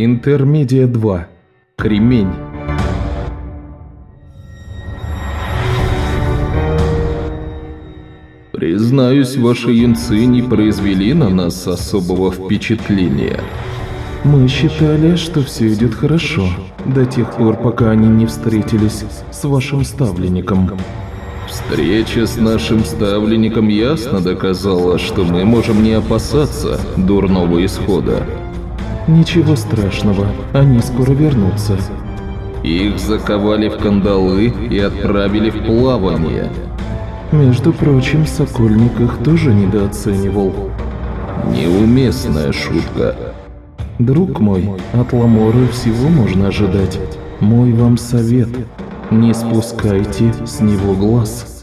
Интермедия 2. Кремень. Признаюсь, ваши юнцы не произвели на нас особого впечатления. Мы считали, что все идет хорошо, до тех пор, пока они не встретились с вашим ставленником. Встреча с нашим ставленником ясно доказала, что мы можем не опасаться дурного исхода. Ничего страшного, они скоро вернутся. Их заковали в кандалы и отправили в плавание. Между прочим, Сокольник их тоже недооценивал. Неуместная шутка. Друг мой, от Ламоры всего можно ожидать. Мой вам совет – не спускайте с него глаз.